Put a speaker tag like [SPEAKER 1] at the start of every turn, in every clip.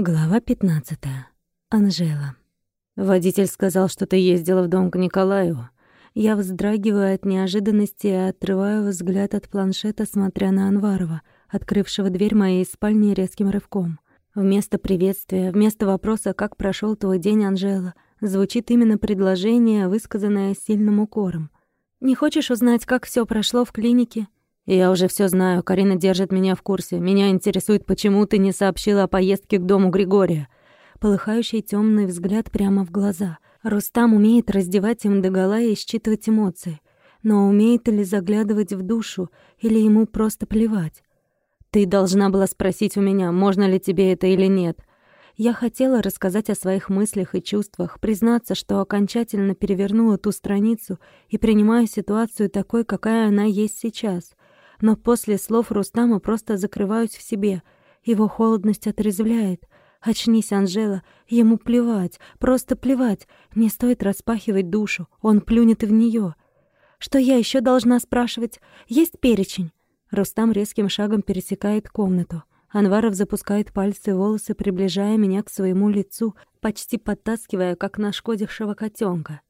[SPEAKER 1] Глава 15. Анжела. Водитель сказал, что ты ездила в дом к Николаю. Я вздрагиваю от неожиданности и отрываю взгляд от планшета, смотря на Анварова, открывшего дверь моей спальни резким рывком. Вместо приветствия, вместо вопроса «Как прошел твой день, Анжела?», звучит именно предложение, высказанное сильным укором. «Не хочешь узнать, как все прошло в клинике?» «Я уже все знаю. Карина держит меня в курсе. Меня интересует, почему ты не сообщила о поездке к дому Григория». Полыхающий темный взгляд прямо в глаза. Рустам умеет раздевать им догола и считывать эмоции. Но умеет ли заглядывать в душу, или ему просто плевать? «Ты должна была спросить у меня, можно ли тебе это или нет. Я хотела рассказать о своих мыслях и чувствах, признаться, что окончательно перевернула ту страницу и принимаю ситуацию такой, какая она есть сейчас но после слов Рустама просто закрываюсь в себе. Его холодность отрезвляет. Очнись, Анжела, ему плевать, просто плевать. Не стоит распахивать душу, он плюнет в нее. Что я еще должна спрашивать? Есть перечень? Рустам резким шагом пересекает комнату. Анваров запускает пальцы волосы, приближая меня к своему лицу, почти подтаскивая, как нашкодившего котенка.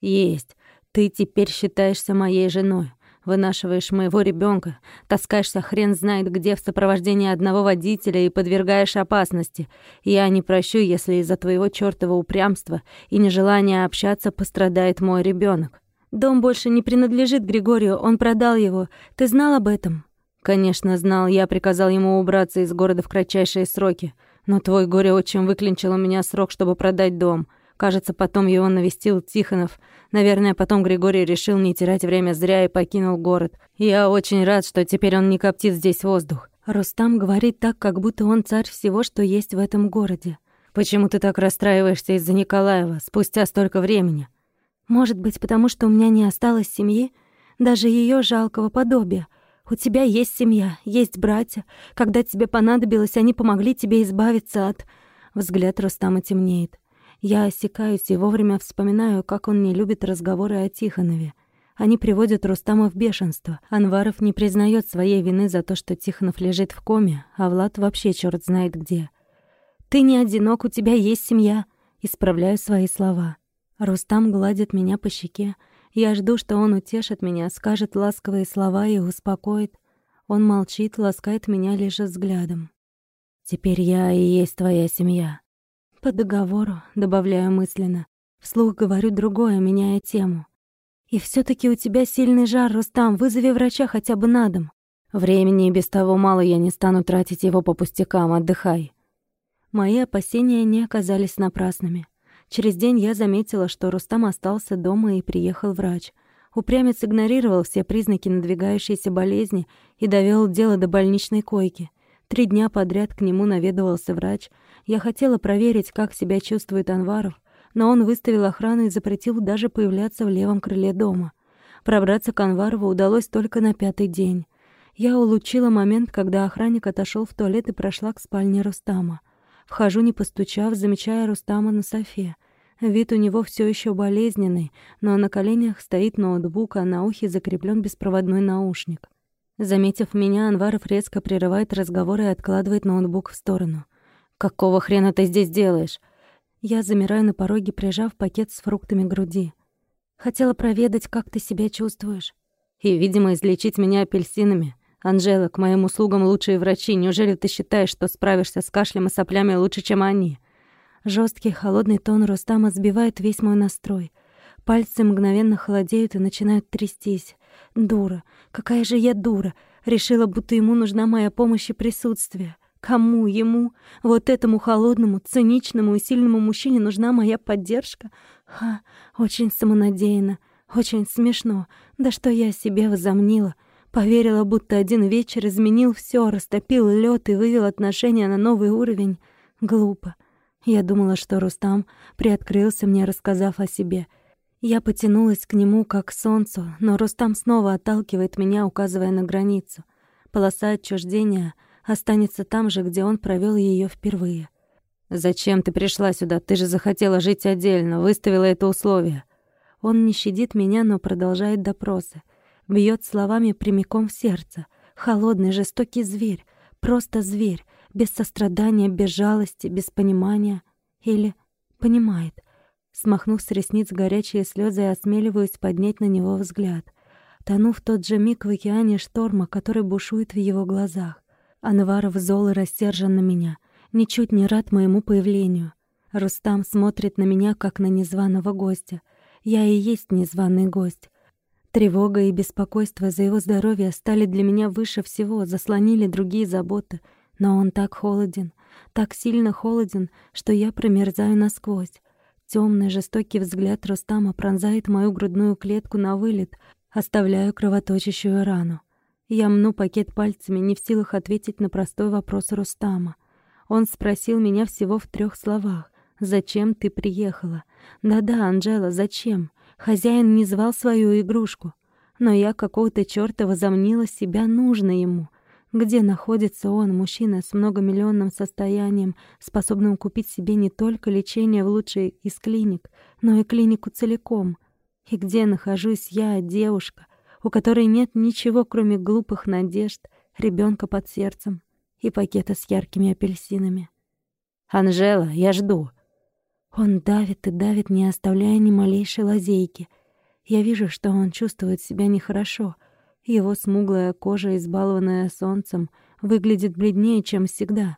[SPEAKER 1] «Есть. Ты теперь считаешься моей женой. Вынашиваешь моего ребенка, таскаешься хрен знает где в сопровождении одного водителя и подвергаешь опасности. Я не прощу, если из-за твоего чёртова упрямства и нежелания общаться пострадает мой ребенок. Дом больше не принадлежит Григорию, он продал его. Ты знал об этом? Конечно, знал. Я приказал ему убраться из города в кратчайшие сроки. Но твой горе-отчим выклинчил у меня срок, чтобы продать дом. Кажется, потом его навестил Тихонов. Наверное, потом Григорий решил не терять время зря и покинул город. Я очень рад, что теперь он не коптит здесь воздух. Рустам говорит так, как будто он царь всего, что есть в этом городе. Почему ты так расстраиваешься из-за Николаева спустя столько времени? Может быть, потому что у меня не осталось семьи, даже ее жалкого подобия. У тебя есть семья, есть братья. Когда тебе понадобилось, они помогли тебе избавиться от... Взгляд Рустама темнеет. Я осекаюсь и вовремя вспоминаю, как он не любит разговоры о Тихонове. Они приводят Рустама в бешенство. Анваров не признает своей вины за то, что Тихонов лежит в коме, а Влад вообще черт знает где. «Ты не одинок, у тебя есть семья», — исправляю свои слова. Рустам гладит меня по щеке. Я жду, что он утешит меня, скажет ласковые слова и успокоит. Он молчит, ласкает меня лишь взглядом. «Теперь я и есть твоя семья», по договору, добавляю мысленно. Вслух говорю другое, меняя тему. И все таки у тебя сильный жар, Рустам, вызови врача хотя бы на дом. Времени и без того мало, я не стану тратить его по пустякам, отдыхай. Мои опасения не оказались напрасными. Через день я заметила, что Рустам остался дома и приехал врач. Упрямец игнорировал все признаки надвигающейся болезни и довел дело до больничной койки. Три дня подряд к нему наведывался врач. Я хотела проверить, как себя чувствует Анваров, но он выставил охрану и запретил даже появляться в левом крыле дома. Пробраться к Анварову удалось только на пятый день. Я улучила момент, когда охранник отошел в туалет и прошла к спальне Рустама. Вхожу, не постучав, замечая Рустама на софе. Вид у него все еще болезненный, но на коленях стоит ноутбук, а на ухе закреплен беспроводной наушник. Заметив меня, Анваров резко прерывает разговор и откладывает ноутбук в сторону. «Какого хрена ты здесь делаешь?» Я замираю на пороге, прижав пакет с фруктами к груди. «Хотела проведать, как ты себя чувствуешь». «И, видимо, излечить меня апельсинами. Анжела, к моим услугам лучшие врачи. Неужели ты считаешь, что справишься с кашлем и соплями лучше, чем они?» Жесткий холодный тон Рустама сбивает весь мой настрой. Пальцы мгновенно холодеют и начинают трястись. Дура. Какая же я дура. Решила, будто ему нужна моя помощь и присутствие. Кому ему, вот этому холодному, циничному и сильному мужчине нужна моя поддержка? Ха, очень самонадеянно, очень смешно. Да что я себе возомнила. Поверила, будто один вечер изменил все, растопил лед и вывел отношения на новый уровень. Глупо. Я думала, что Рустам приоткрылся мне, рассказав о себе — я потянулась к нему, как к солнцу, но Рустам снова отталкивает меня, указывая на границу. Полоса отчуждения останется там же, где он провел ее впервые. «Зачем ты пришла сюда? Ты же захотела жить отдельно, выставила это условие». Он не щадит меня, но продолжает допросы. Бьет словами прямиком в сердце. Холодный, жестокий зверь. Просто зверь. Без сострадания, без жалости, без понимания. Или понимает. Смахнув с ресниц горячие слезы, я осмеливаюсь поднять на него взгляд. Тону в тот же миг в океане шторма, который бушует в его глазах. Анваров зол и рассержен на меня, ничуть не рад моему появлению. Рустам смотрит на меня, как на незваного гостя. Я и есть незваный гость. Тревога и беспокойство за его здоровье стали для меня выше всего, заслонили другие заботы. Но он так холоден, так сильно холоден, что я промерзаю насквозь. Темный жестокий взгляд Рустама пронзает мою грудную клетку на вылет, оставляя кровоточащую рану. Я мну пакет пальцами, не в силах ответить на простой вопрос Рустама. Он спросил меня всего в трех словах. «Зачем ты приехала?» «Да-да, Анжела, зачем?» Хозяин не звал свою игрушку. Но я какого-то чёрта возомнила себя нужной ему. Где находится он, мужчина с многомиллионным состоянием, способным купить себе не только лечение в лучшей из клиник, но и клинику целиком? И где нахожусь я, девушка, у которой нет ничего, кроме глупых надежд, ребенка под сердцем и пакета с яркими апельсинами? «Анжела, я жду!» Он давит и давит, не оставляя ни малейшей лазейки. Я вижу, что он чувствует себя нехорошо — его смуглая кожа, избалованная солнцем, выглядит бледнее, чем всегда.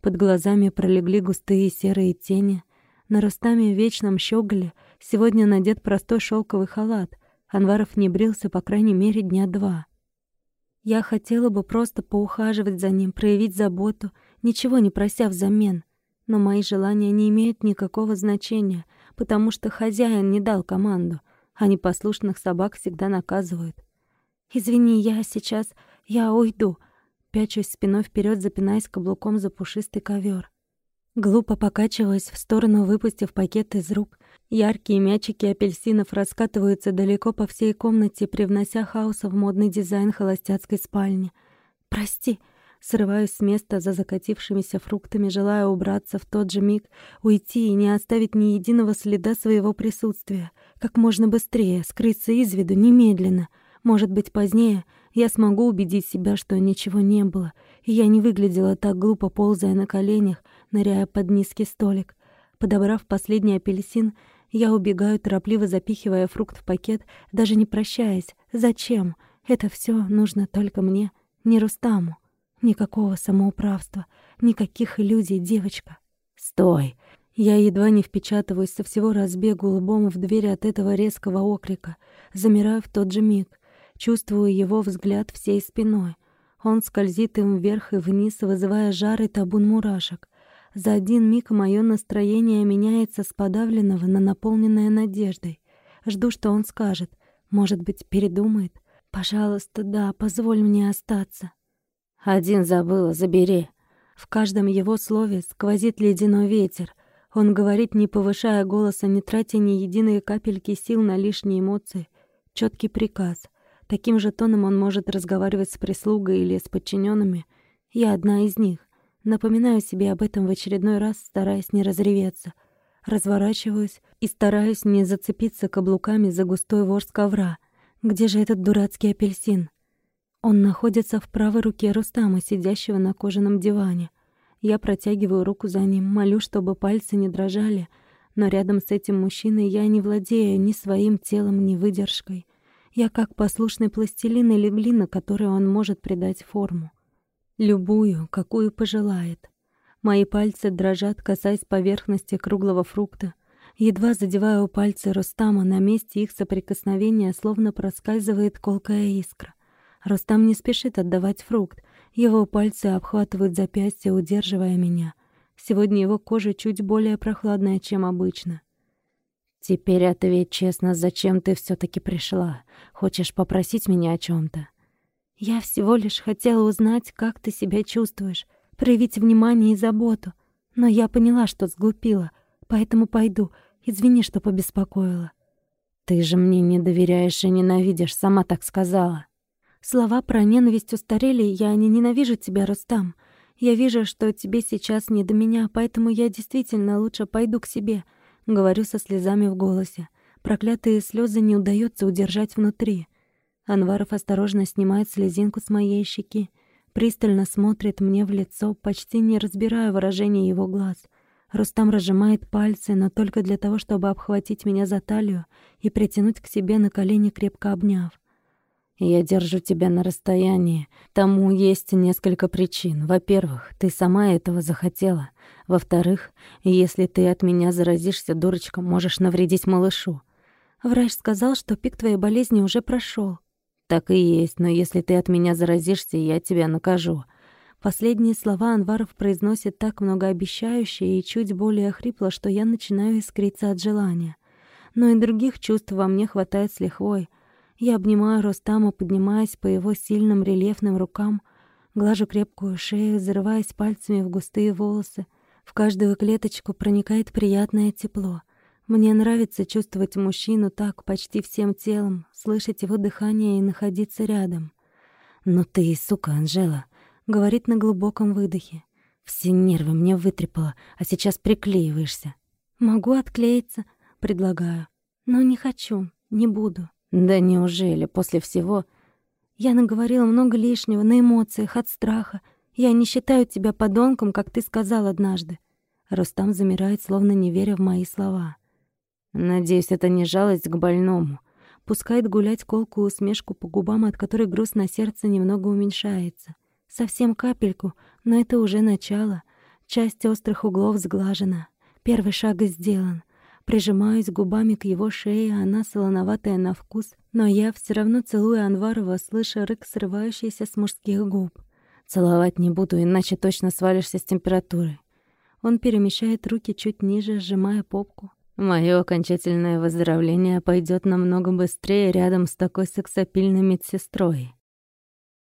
[SPEAKER 1] Под глазами пролегли густые серые тени. На Рустаме в вечном щеголе сегодня надет простой шелковый халат. Анваров не брился, по крайней мере, дня два. Я хотела бы просто поухаживать за ним, проявить заботу, ничего не прося взамен. Но мои желания не имеют никакого значения, потому что хозяин не дал команду, а непослушных собак всегда наказывают. «Извини, я сейчас... Я уйду!» Пячусь спиной вперед, запинаясь каблуком за пушистый ковер. Глупо покачиваясь в сторону, выпустив пакет из рук. Яркие мячики апельсинов раскатываются далеко по всей комнате, привнося хаоса в модный дизайн холостяцкой спальни. «Прости!» Срываюсь с места за закатившимися фруктами, желая убраться в тот же миг, уйти и не оставить ни единого следа своего присутствия. Как можно быстрее, скрыться из виду, немедленно — может быть, позднее я смогу убедить себя, что ничего не было, и я не выглядела так глупо, ползая на коленях, ныряя под низкий столик. Подобрав последний апельсин, я убегаю, торопливо запихивая фрукт в пакет, даже не прощаясь. Зачем? Это все нужно только мне, не Рустаму. Никакого самоуправства, никаких иллюзий, девочка. Стой! Я едва не впечатываюсь со всего разбегу лбом в дверь от этого резкого окрика. Замираю в тот же миг. Чувствую его взгляд всей спиной. Он скользит им вверх и вниз, вызывая жар и табун мурашек. За один миг мое настроение меняется с подавленного на наполненное надеждой. Жду, что он скажет. Может быть, передумает. «Пожалуйста, да, позволь мне остаться». «Один забыла, забери». В каждом его слове сквозит ледяной ветер. Он говорит, не повышая голоса, не тратя ни единой капельки сил на лишние эмоции. Четкий приказ — Таким же тоном он может разговаривать с прислугой или с подчиненными. Я одна из них. Напоминаю себе об этом в очередной раз, стараясь не разреветься. Разворачиваюсь и стараюсь не зацепиться каблуками за густой ворс ковра. Где же этот дурацкий апельсин? Он находится в правой руке Рустама, сидящего на кожаном диване. Я протягиваю руку за ним, молю, чтобы пальцы не дрожали, но рядом с этим мужчиной я не владею ни своим телом, ни выдержкой. Я как послушный пластилин или глина, которой он может придать форму. Любую, какую пожелает. Мои пальцы дрожат, касаясь поверхности круглого фрукта. Едва задеваю пальцы Рустама, на месте их соприкосновения словно проскальзывает колкая искра. Рустам не спешит отдавать фрукт. Его пальцы обхватывают запястье, удерживая меня. Сегодня его кожа чуть более прохладная, чем обычно. «Теперь ответь честно, зачем ты все таки пришла? Хочешь попросить меня о чем то «Я всего лишь хотела узнать, как ты себя чувствуешь, проявить внимание и заботу. Но я поняла, что сглупила, поэтому пойду. Извини, что побеспокоила». «Ты же мне не доверяешь и ненавидишь, сама так сказала». «Слова про ненависть устарели, я не ненавижу тебя, Рустам. Я вижу, что тебе сейчас не до меня, поэтому я действительно лучше пойду к себе». Говорю со слезами в голосе. Проклятые слезы не удается удержать внутри. Анваров осторожно снимает слезинку с моей щеки, пристально смотрит мне в лицо, почти не разбирая выражения его глаз. Рустам разжимает пальцы, но только для того, чтобы обхватить меня за талию и притянуть к себе на колени, крепко обняв. Я держу тебя на расстоянии. Тому есть несколько причин. Во-первых, ты сама этого захотела. Во-вторых, если ты от меня заразишься, дурочка, можешь навредить малышу. Врач сказал, что пик твоей болезни уже прошел. Так и есть, но если ты от меня заразишься, я тебя накажу. Последние слова Анваров произносит так многообещающе и чуть более хрипло, что я начинаю искриться от желания. Но и других чувств во мне хватает с лихвой — я обнимаю Рустама, поднимаясь по его сильным рельефным рукам, глажу крепкую шею, зарываясь пальцами в густые волосы. В каждую клеточку проникает приятное тепло. Мне нравится чувствовать мужчину так, почти всем телом, слышать его дыхание и находиться рядом. «Ну ты, сука, Анжела», — говорит на глубоком выдохе. «Все нервы мне вытрепало, а сейчас приклеиваешься». «Могу отклеиться», — предлагаю. «Но не хочу, не буду». Да неужели после всего... Я наговорила много лишнего на эмоциях, от страха. Я не считаю тебя подонком, как ты сказал однажды. Рустам замирает, словно не веря в мои слова. Надеюсь, это не жалость к больному. Пускает гулять колкую усмешку по губам, от которой груз на сердце немного уменьшается. Совсем капельку, но это уже начало. Часть острых углов сглажена. Первый шаг сделан. Прижимаюсь губами к его шее, она солоноватая на вкус, но я все равно целую Анварова, слыша рык, срывающийся с мужских губ. «Целовать не буду, иначе точно свалишься с температурой». Он перемещает руки чуть ниже, сжимая попку. Мое окончательное выздоровление пойдет намного быстрее рядом с такой сексапильной медсестрой.